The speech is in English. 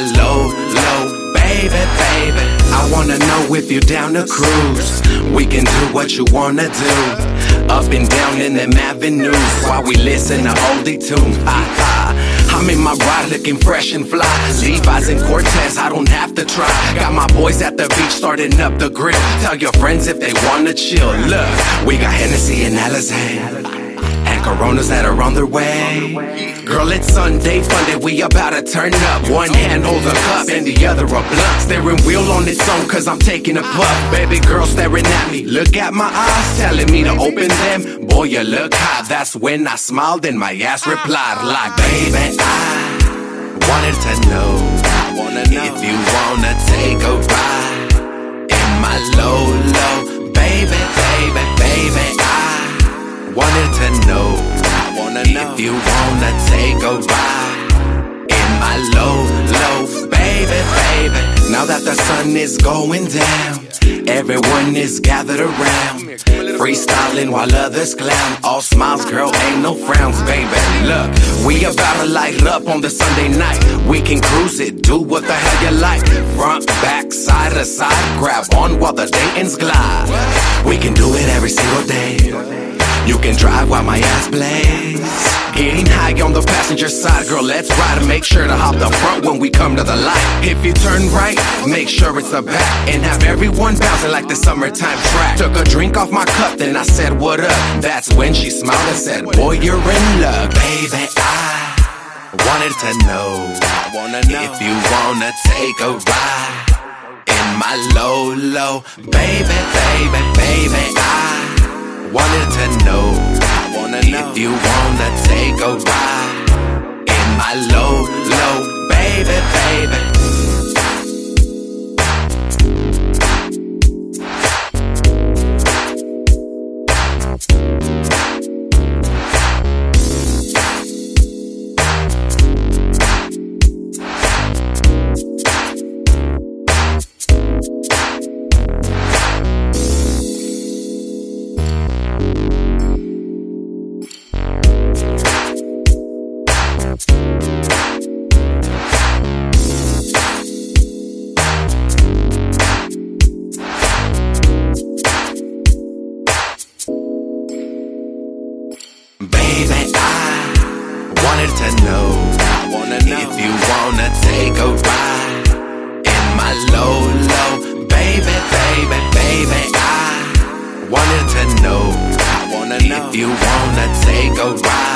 low, low, baby, baby. I wanna know if you're down to cruise. We can do what you wanna do. Up and down in them avenues while we listen to oldie tunes. Ha ha. I'm in my ride looking fresh and fly. Levi's and Cortez, I don't have to try. Got my boys at the beach starting up the grill. Tell your friends if they wanna chill. Look, we got Hennessy and Alizé. Coronas that are on their way. Girl, it's Sunday funded, we about to turn up. One hand holds a cup and the other a blunt. Steering wheel on its own, cause I'm taking a puff. Baby girl staring at me, look at my eyes, telling me to open them. Boy, you look hot. That's when I smiled and my ass replied, like, baby, I wanted to know, if you wanna take a ride in my low, wanted to know, if you wanna take a ride in my low, low, baby, baby. Now that the sun is going down, everyone is gathered around. Freestyling while others clown. All smiles, girl, ain't no frowns, baby. Look, we about to light up on the Sunday night. We can cruise it, do what the hell you like. Front, back, side to side, grab on while the Dayton's glide. We can do it every single day. You can drive while my ass blaze. Getting high on the passenger side, girl, let's ride and make sure to hop the front when we come to the light. If you turn right, make sure it's the back and have everyone bouncing like the summertime track. Took a drink off my cup, then I said, What up? That's when she smiled and said, Boy, you're in love, baby. I wanted to know, if you wanna take a ride in my low, low, baby, baby, baby. I wanted to know, if you wanna take a ride in my low, low, baby, baby. Wanted to know, if you wanna take a ride in my low, low, baby, baby, baby. I wanted to know, if you wanna take a ride